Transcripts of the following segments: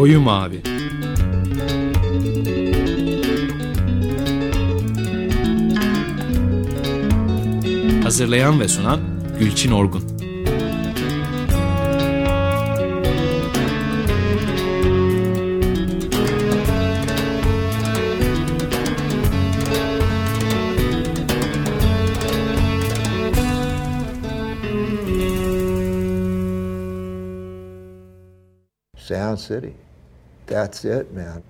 Koyu Mavi Hazırlayan ve sunan Gülçin Orgun Sound City. That's it, man.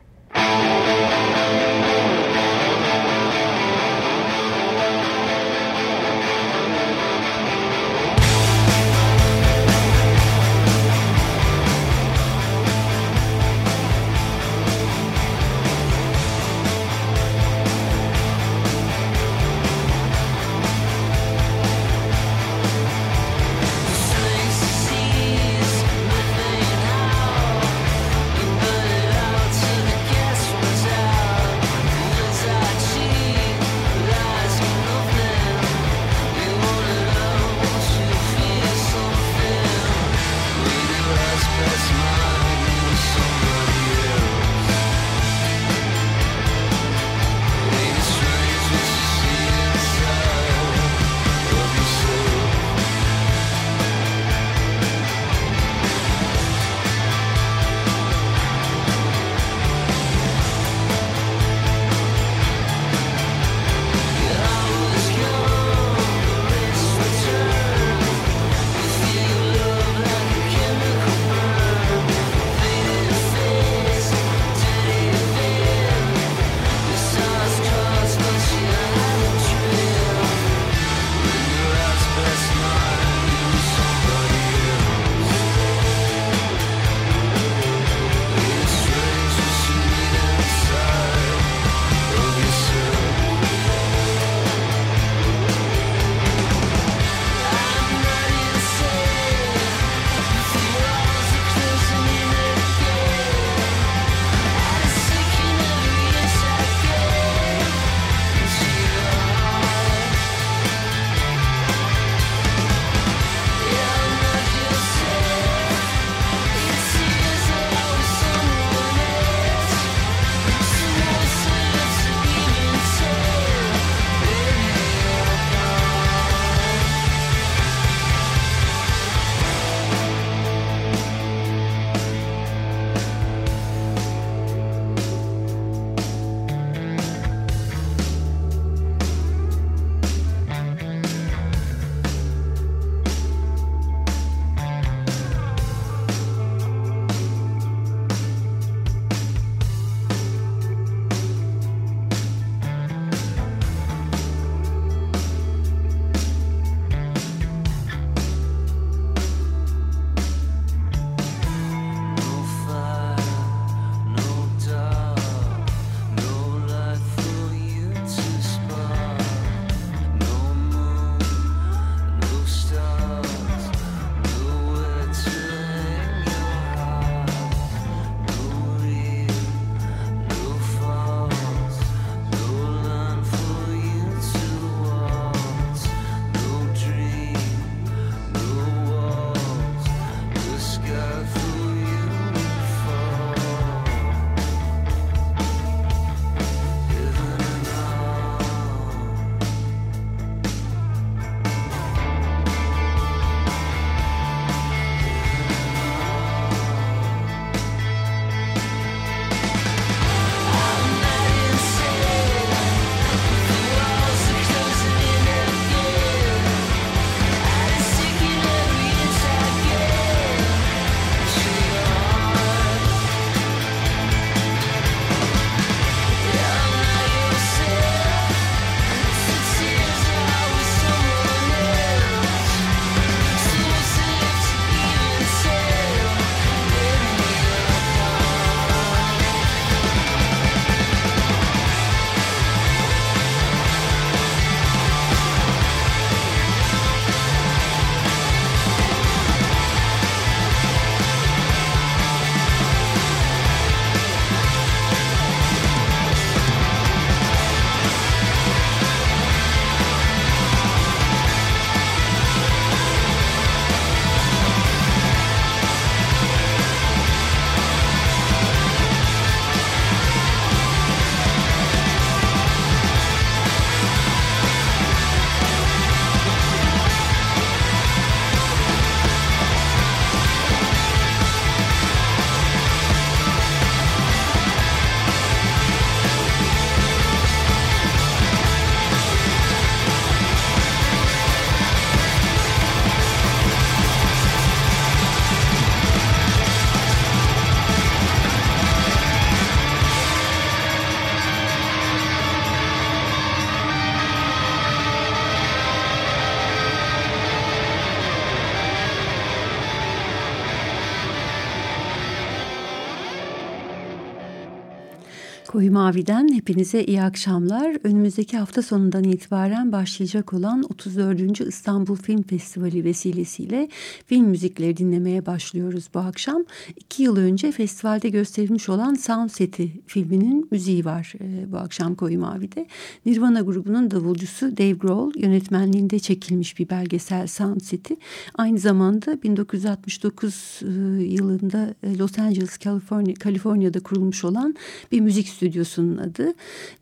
Koyu Mavi'den hepinize iyi akşamlar. Önümüzdeki hafta sonundan itibaren başlayacak olan 34. İstanbul Film Festivali vesilesiyle film müzikleri dinlemeye başlıyoruz bu akşam. İki yıl önce festivalde gösterilmiş olan Sound Seti filminin müziği var e, bu akşam Koyu Mavi'de. Nirvana grubunun davulcusu Dave Grohl yönetmenliğinde çekilmiş bir belgesel Sound Seti. Aynı zamanda 1969 e, yılında e, Los Angeles, Kaliforniya, Kaliforniya'da kurulmuş olan bir müzik stüdyosunun adı.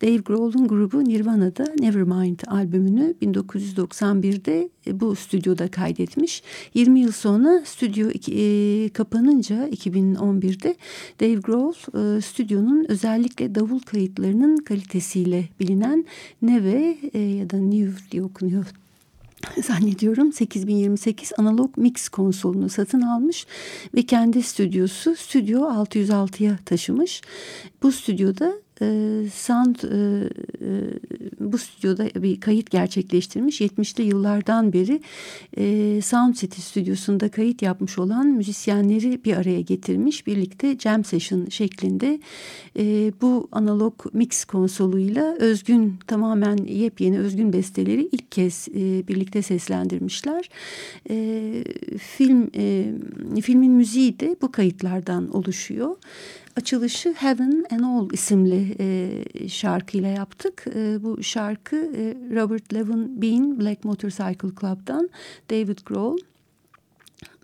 Dave Grohl'un grubu Nirvana'da Nevermind albümünü 1991'de e, bu stüdyoda kaydetmiş. 20 yıl sonra stüdyo e, kapanınca 2011'de Dave Grohl e, stüdyonun özellikle davul kayıtlarının kalitesiyle bilinen Neve ya da New diye okunuyor zannediyorum 8028 analog mix konsolunu satın almış ve kendi stüdyosu Stüdyo 606'ya taşımış. Bu stüdyoda e, sound e, e, bu stüdyoda bir kayıt gerçekleştirmiş. 70'li yıllardan beri e, Sound City stüdyosunda kayıt yapmış olan müzisyenleri bir araya getirmiş. Birlikte jam session şeklinde e, bu analog mix konsoluyla özgün tamamen yepyeni özgün besteleri ilk kez e, birlikte seslendirmişler. E, film e, filmin müziği de bu kayıtlardan oluşuyor açılışı Heaven and All isimli e, şarkıyla yaptık. E, bu şarkı e, Robert Levin Bean Black Motorcycle Club'dan David Grohl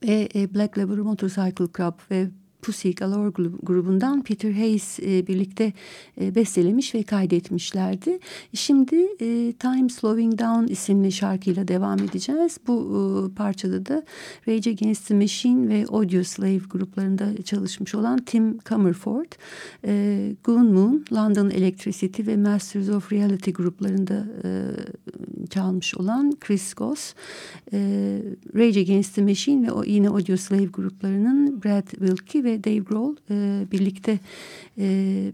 ve e, Black Labor Motorcycle Club ve Pussy Galore grubundan Peter Hayes e, birlikte e, bestelemiş ve kaydetmişlerdi. Şimdi e, Time Slowing Down isimli şarkıyla devam edeceğiz. Bu e, parçada da Rage Against the Machine ve Audio Slave gruplarında çalışmış olan Tim Comerford, Goon Moon, London Electricity ve Masters of Reality gruplarında e, çalmış olan Chris Goss, Rage Against the Machine ve o, yine Audio Slave gruplarının Brad Wilkie ve Dave Grohl e, birlikte e,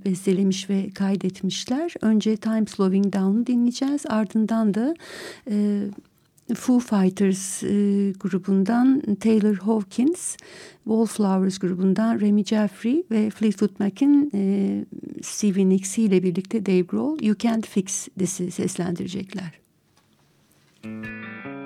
bestelemiş ve kaydetmişler. Önce Time Slowing Down'u dinleyeceğiz. Ardından da e, Foo Fighters e, grubundan Taylor Hawkins, Wallflowers grubundan Remy Jeffrey ve Fleetwood Mac'in e, Stevie Nicks ile birlikte Dave Grohl You Can't Fix This'i seslendirecekler. Müzik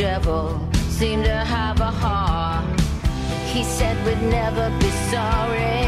devil seemed to have a heart. He said we'd never be sorry.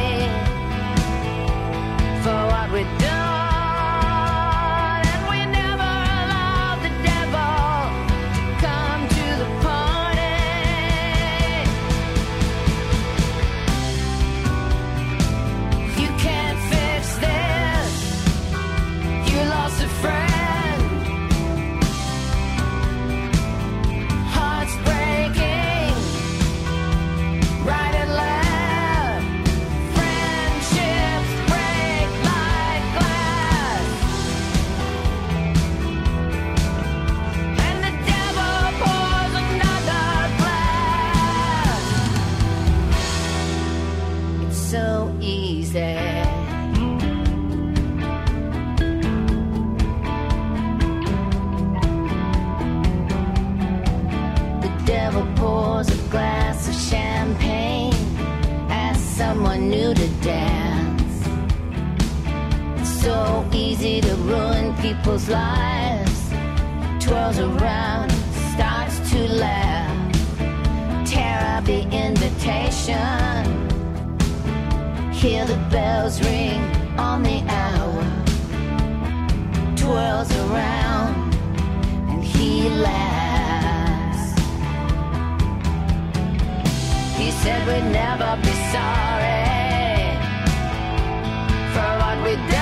easy to ruin people's lives. Twirls around, starts to laugh. Tear the invitation. Hear the bells ring on the hour. Twirls around, and he laughs. He said we'd never be sorry for what we.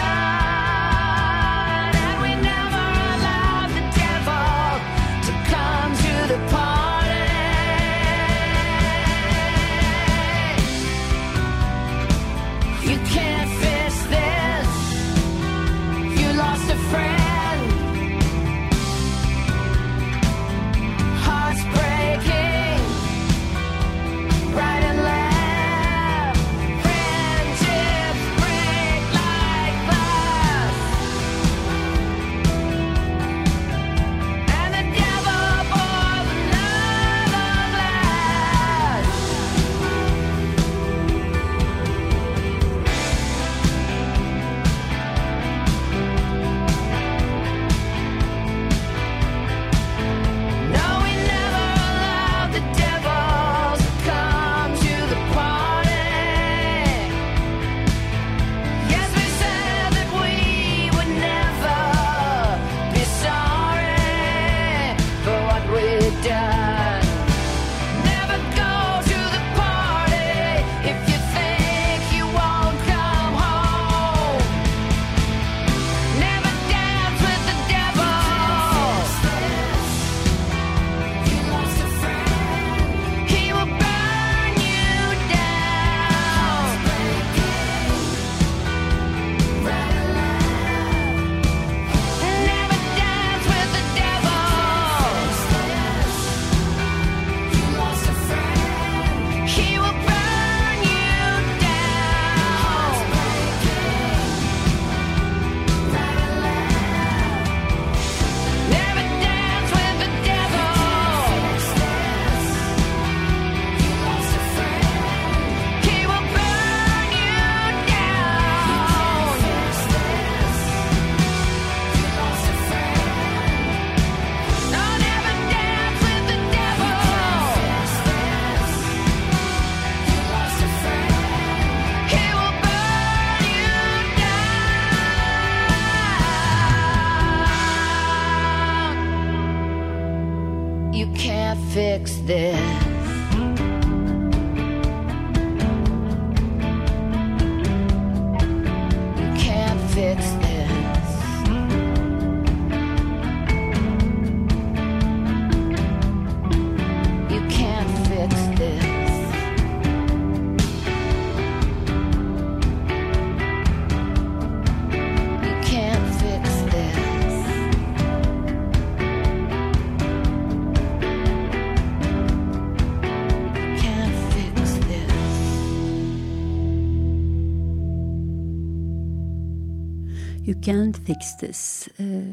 Hikstes eh,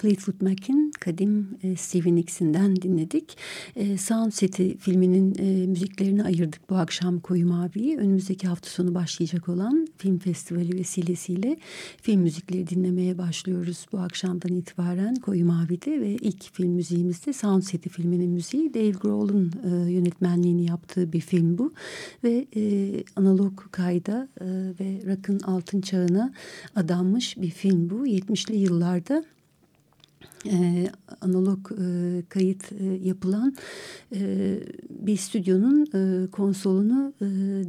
Fleetwood Mac'in kadim e, Stevie Nicksinden dinledik. E, Sound Seti filminin e, müziklerini ayırdık bu akşam Koyu Mavi'yi. Önümüzdeki hafta sonu başlayacak olan film festivali vesilesiyle film müzikleri dinlemeye başlıyoruz bu akşamdan itibaren Koyu Mavi'de ve ilk film müziğimizde Sound Seti filminin müziği Dave Grohl'un e, yönetmenliğini yaptığı bir film bu ve e, analog kayda e, ve rock'ın altın çağına adanmış bir film bu. 70'li yıllarda e, analog e, kayıt e, yapılan e, bir stüdyonun konsolunu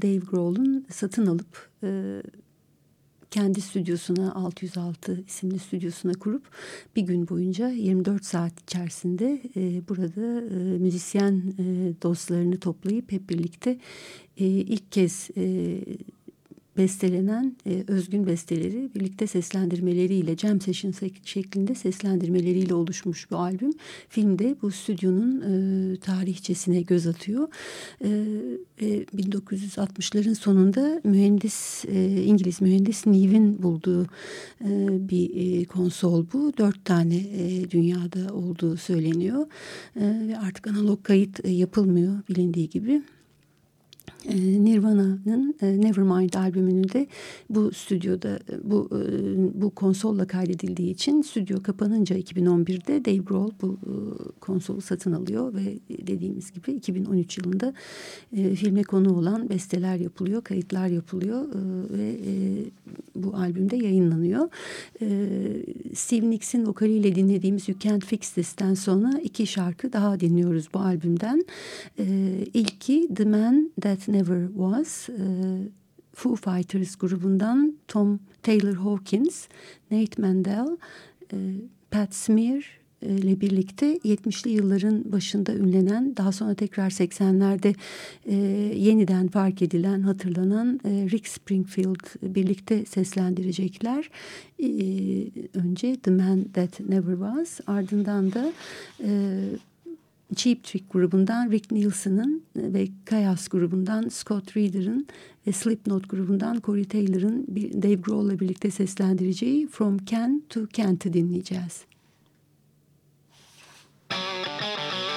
Dave Grohl'un satın alıp kendi stüdyosuna 606 isimli stüdyosuna kurup bir gün boyunca 24 saat içerisinde e, burada e, müzisyen e, dostlarını toplayıp hep birlikte e, ilk kez e, bestelenen e, özgün besteleri birlikte seslendirmeleriyle jam session şeklinde seslendirmeleriyle oluşmuş bu albüm. Filmde bu stüdyonun e, tarihçesine göz atıyor. E, e, 1960'ların sonunda mühendis e, İngiliz mühendis Neve'in bulduğu e, bir e, konsol bu. Dört tane e, dünyada olduğu söyleniyor. E, ve artık analog kayıt e, yapılmıyor bilindiği gibi. Ee, Nirvana'nın e, Nevermind albümünü de bu stüdyoda e, bu e, bu konsolla kaydedildiği için stüdyo kapanınca 2011'de Dave Grohl bu konsolu satın alıyor ve dediğimiz gibi 2013 yılında filme konu olan besteler yapılıyor, kayıtlar yapılıyor ve bu albümde yayınlanıyor. Steve Nicks'in vokaliyle dinlediğimiz You Can't Fix This'ten sonra iki şarkı daha dinliyoruz bu albümden. İlki The Man That Never Was. E, Foo Fighters grubundan Tom Taylor Hawkins, Nate Mendel, e, Pat Smear ile birlikte 70'li yılların başında ünlenen daha sonra tekrar 80'lerde e, yeniden fark edilen hatırlanan e, Rick Springfield birlikte seslendirecekler. E, önce The Man That Never Was ardından da e, Cheap Trick grubundan Rick Nielsen'ın ve Kayas grubundan Scott Reeder'ın ve Slipknot grubundan Corey Taylor'ın Dave Grohl'la birlikte seslendireceği From Can to Kent'i dinleyeceğiz. a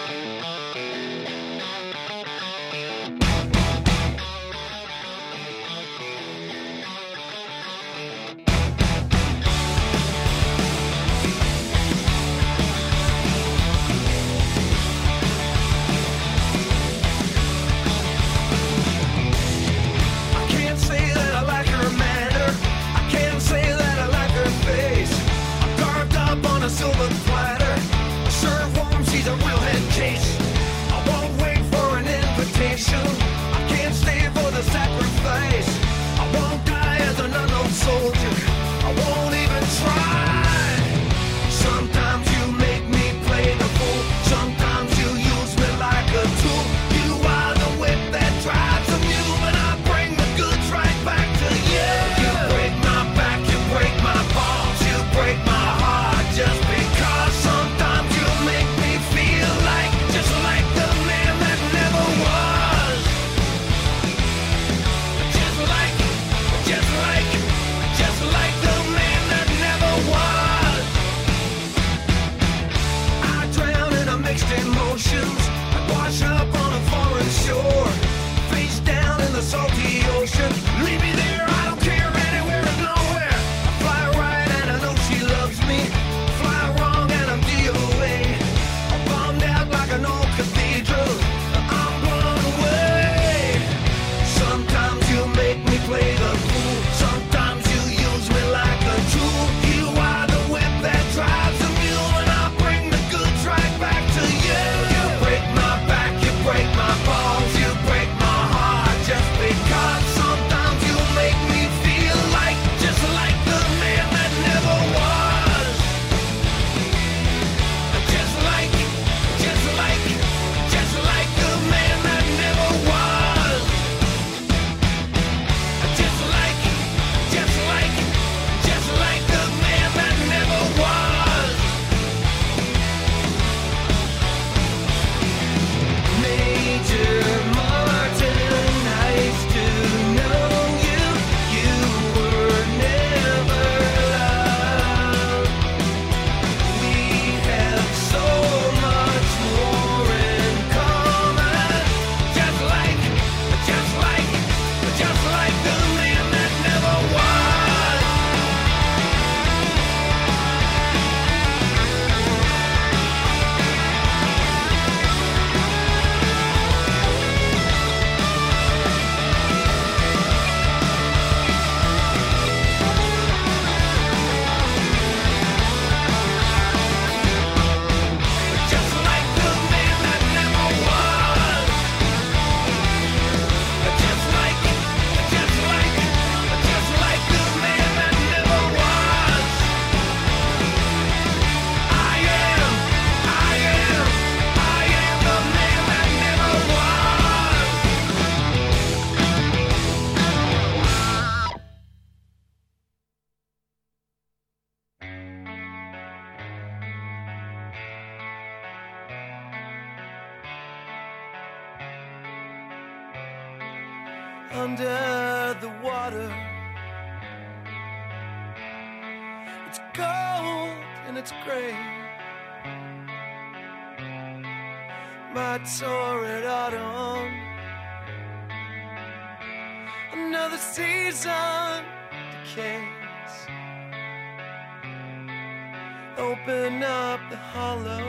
Open up the hollow.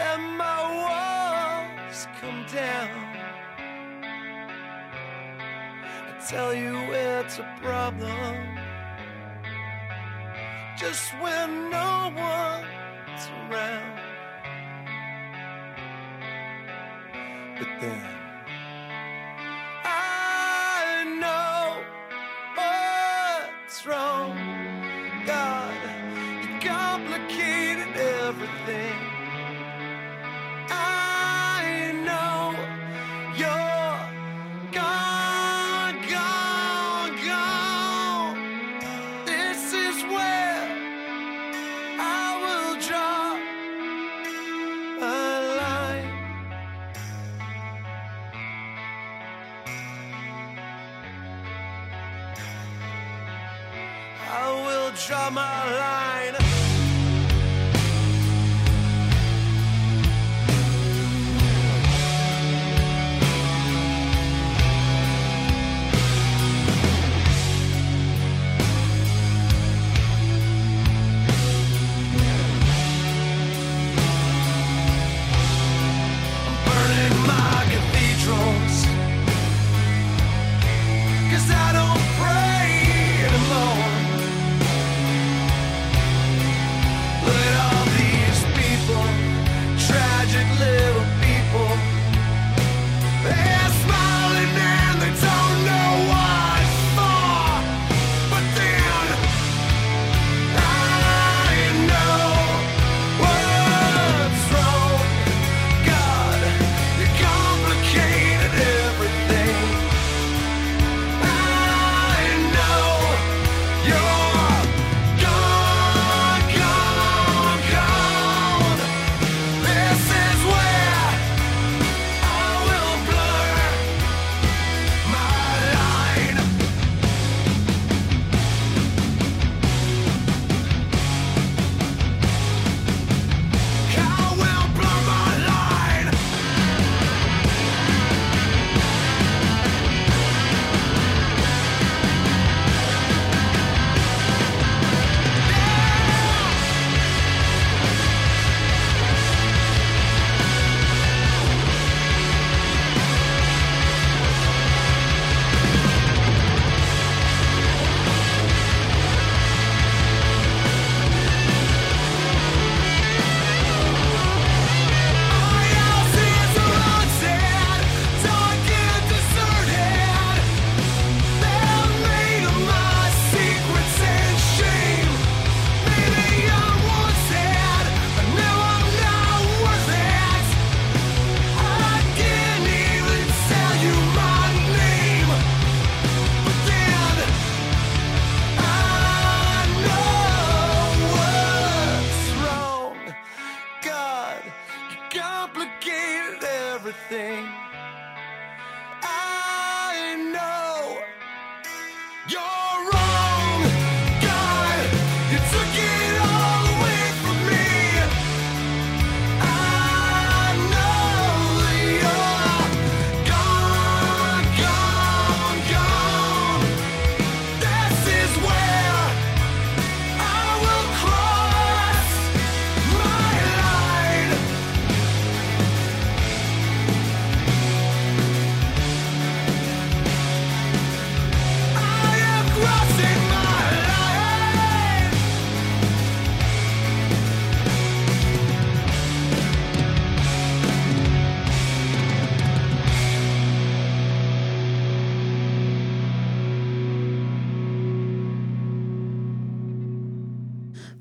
Let my walls come down. I tell you it's a problem. Just when no one's around. But then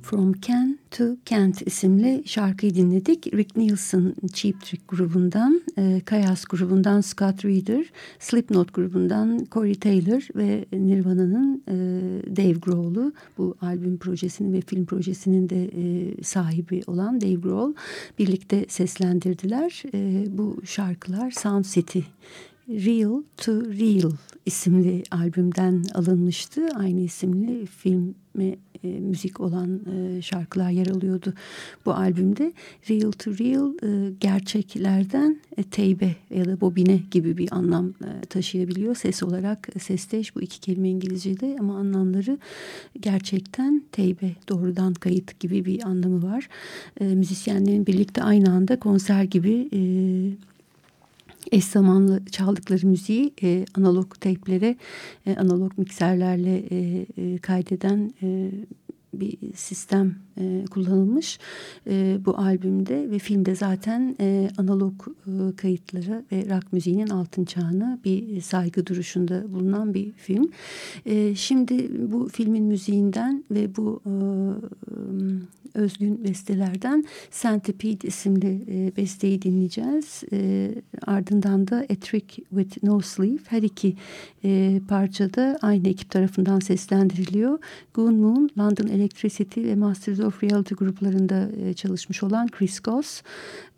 From Ken to Kent isimli şarkıyı dinledik. Rick Nielsen Cheap Trick grubundan, e, Kayas grubundan Scott Reeder, Slipknot grubundan Corey Taylor ve Nirvana'nın e, Dave Grohl'u bu albüm projesinin ve film projesinin de e, sahibi olan Dave Grohl birlikte seslendirdiler. E, bu şarkılar Sound City Real to Real isimli albümden alınmıştı. Aynı isimli filme e, müzik olan e, şarkılar yer alıyordu bu albümde. Real to Real e, gerçeklerden e, teybe ya da bobine gibi bir anlam e, taşıyabiliyor. Ses olarak e, sesteş bu iki kelime İngilizce'de ama anlamları gerçekten teybe doğrudan kayıt gibi bir anlamı var. E, müzisyenlerin birlikte aynı anda konser gibi e, eş zamanlı çaldıkları müziği e, analog teyplere, e, analog mikserlerle e, e, kaydeden e, bir sistem e, kullanılmış e, bu albümde ve filmde zaten e, analog e, kayıtları ve rock müziğinin altın çağına bir saygı duruşunda bulunan bir film. E, şimdi bu filmin müziğinden ve bu e, özgün bestelerden Centipede isimli e, besteyi dinleyeceğiz. E, ardından da A Trick with No Sleeve her iki e, parçada aynı ekip tarafından seslendiriliyor. Goon Moon, London Electricity ve Masters of Reality gruplarında e, çalışmış olan Chris Goss.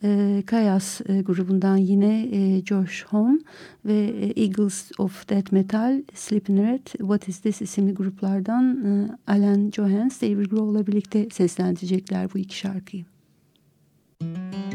E, Kayas e, grubundan yine e, Josh Home ve e, Eagles of Death Metal, Sleeping Red, What Is This isimli gruplardan e, Alan Johans, David Grohl'la birlikte seslendirecekler bu iki şarkıyı. This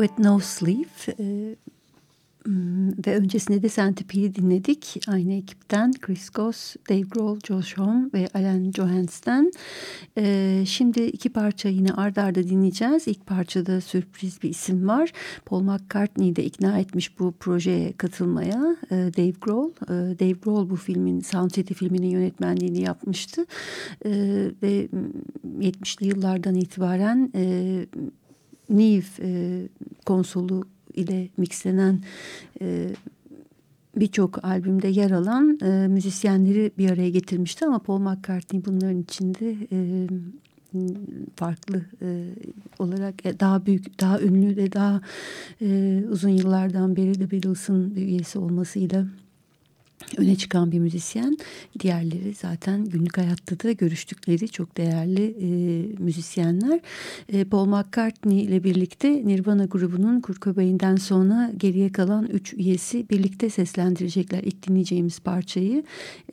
with No Sleeve e, ve öncesinde de Centipede'i dinledik. Aynı ekipten Chris Goss, Dave Grohl, Josh Homme ve Alan Johansson. E, şimdi iki parça yine ard arda dinleyeceğiz. İlk parçada sürpriz bir isim var. Paul McCartney'i de ikna etmiş bu projeye katılmaya. E, Dave Grohl. E, Dave Grohl bu filmin Sound City filminin yönetmenliğini yapmıştı. E, ve mm, 70'li yıllardan itibaren e, Neve e, konsolu ile mixlenen e, birçok albümde yer alan e, müzisyenleri bir araya getirmişti ama Paul McCartney bunların içinde e, farklı e, olarak e, daha büyük, daha ünlü ve daha e, uzun yıllardan beri de Beatles'ın üyesi olmasıyla öne çıkan bir müzisyen. Diğerleri zaten günlük hayatta da görüştükleri çok değerli e, müzisyenler. E, Paul McCartney ile birlikte Nirvana grubunun Kurt Cobain'den sonra geriye kalan üç üyesi birlikte seslendirecekler ilk dinleyeceğimiz parçayı.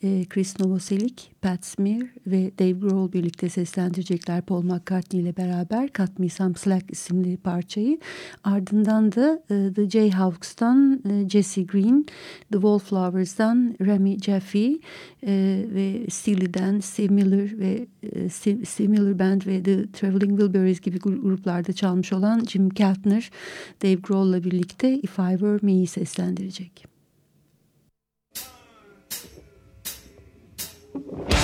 E, Chris Novoselic, Pat Smear ve Dave Grohl birlikte seslendirecekler Paul McCartney ile beraber Cut Me Some Slack isimli parçayı. Ardından da e, The Jayhawks'tan e, Jesse Green, The Wallflowers'dan Remy Jaffe e, ve Steely'den Steve Miller ve e, Steve, Miller Band ve The Traveling Wilburys gibi gru- gruplarda çalmış olan Jim Keltner, Dave Grohl'la birlikte If I Were Me'yi seslendirecek. Did your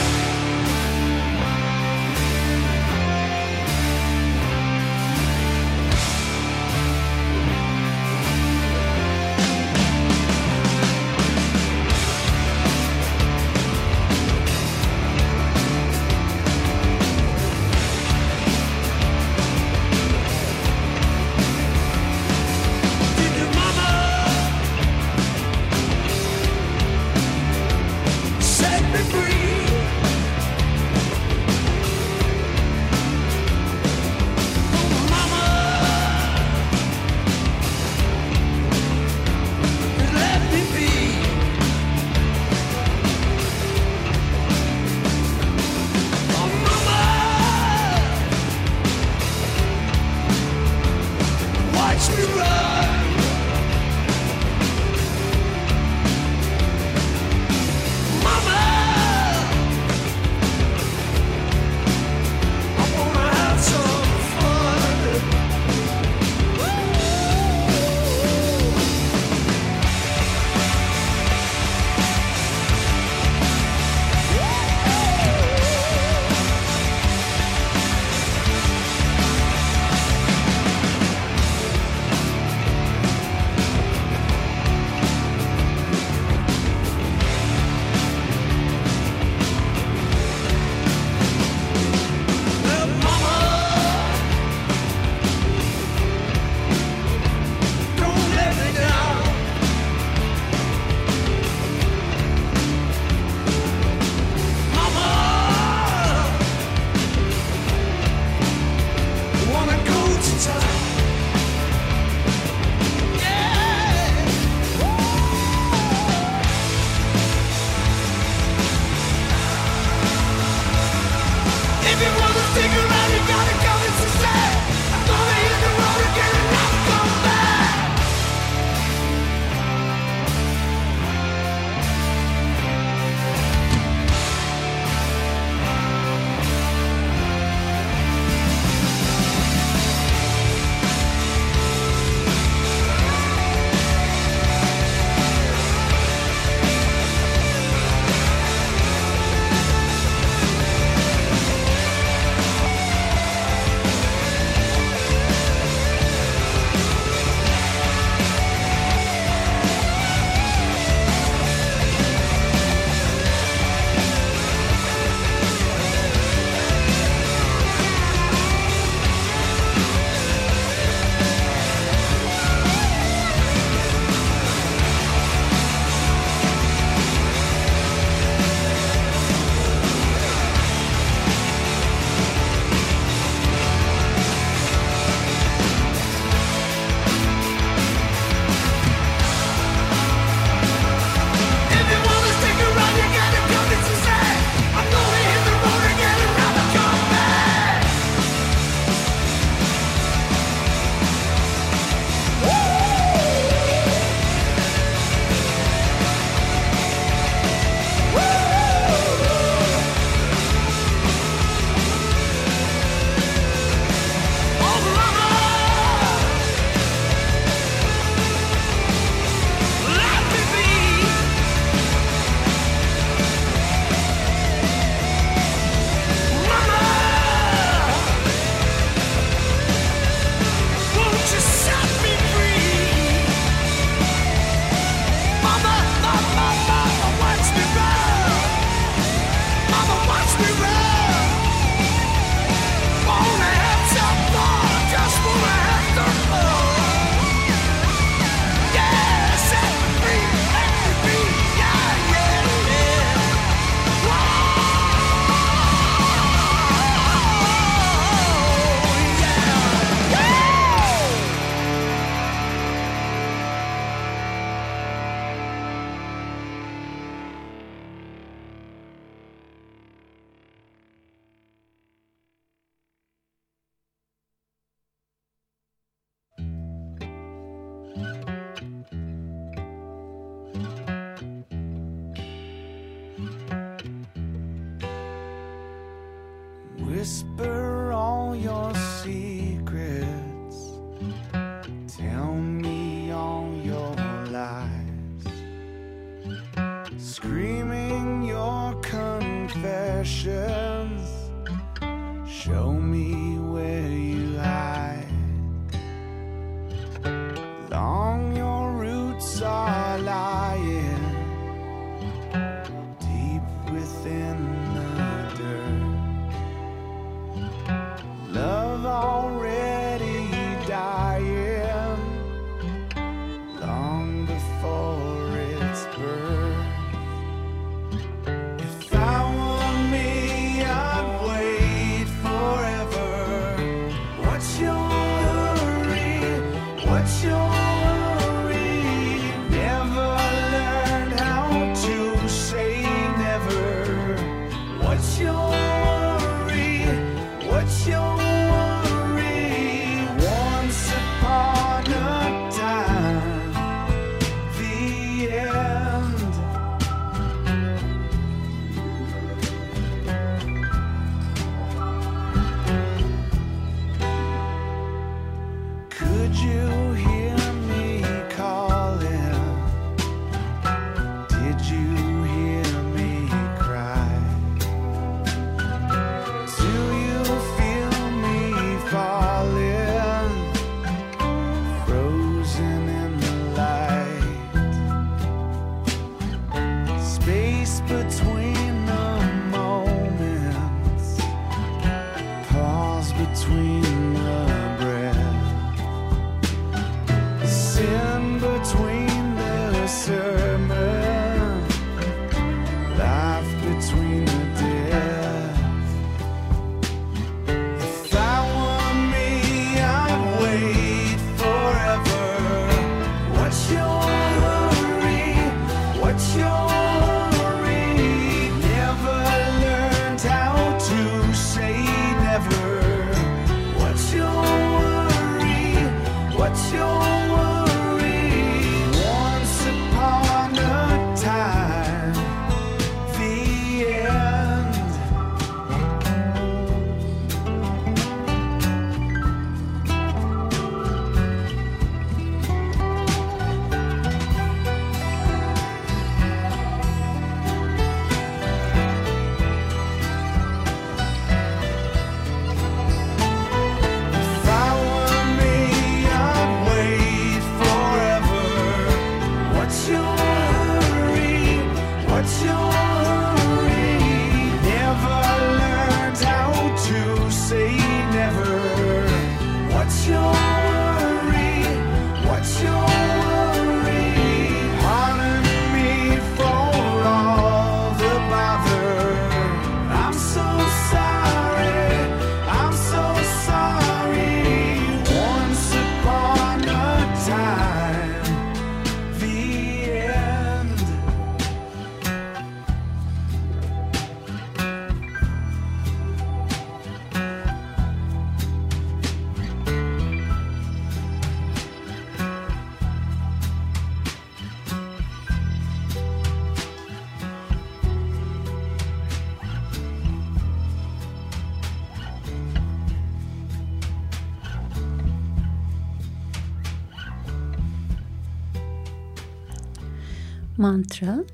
Mantra e,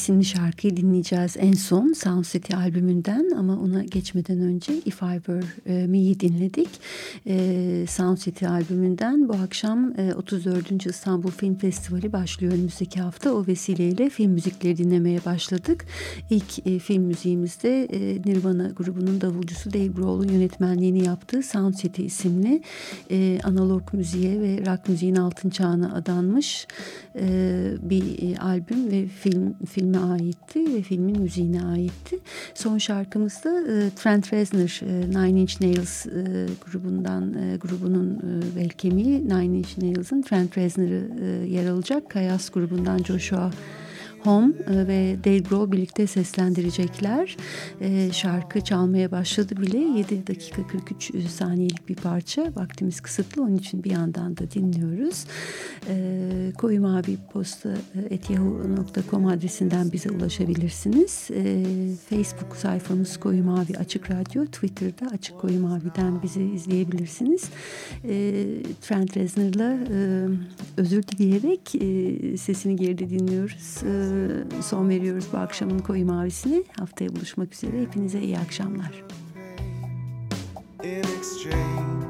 isimli şarkıyı dinleyeceğiz en son Sound City albümünden ama ona geçmeden önce If I Were e, Me'yi dinledik. E, Sound City albümünden bu akşam e, 34. İstanbul Film Festivali başlıyor önümüzdeki hafta. O vesileyle film müzikleri dinlemeye başladık. İlk e, film müziğimizde e, Nirvana grubunun davulcusu Dave Grohl'un yönetmenliğini yaptığı Sound City isimli e, analog müziğe ve rock müziğin altın çağına adanmış e, bir e, albüm ve film filme aitti ve filmin müziğine aitti. Son şarkımız da e, Trent Reznor e, Nine Inch Nails e, grubundan e, grubunun e, bel kemiği Nine Inch Nails'ın Trent Reznor'ı e, yer alacak. Kayas grubundan Joshua Home e, ve Dale Grohl birlikte seslendirecekler. E, şarkı çalmaya başladı bile 7 dakika 43 saniyelik bir parça. Vaktimiz kısıtlı onun için bir yandan da dinliyoruz. E, koyu mavi posta etyahu.com adresinden bize ulaşabilirsiniz. E, Facebook sayfamız Koyu Mavi Açık Radyo. Twitter'da Açık Koyu Mavi'den bizi izleyebilirsiniz. E, Trent Reznor'la e, özür dileyerek e, sesini geride dinliyoruz. E, son veriyoruz bu akşamın Koyu Mavisi'ni. Haftaya buluşmak üzere. Hepinize iyi akşamlar. in exchange.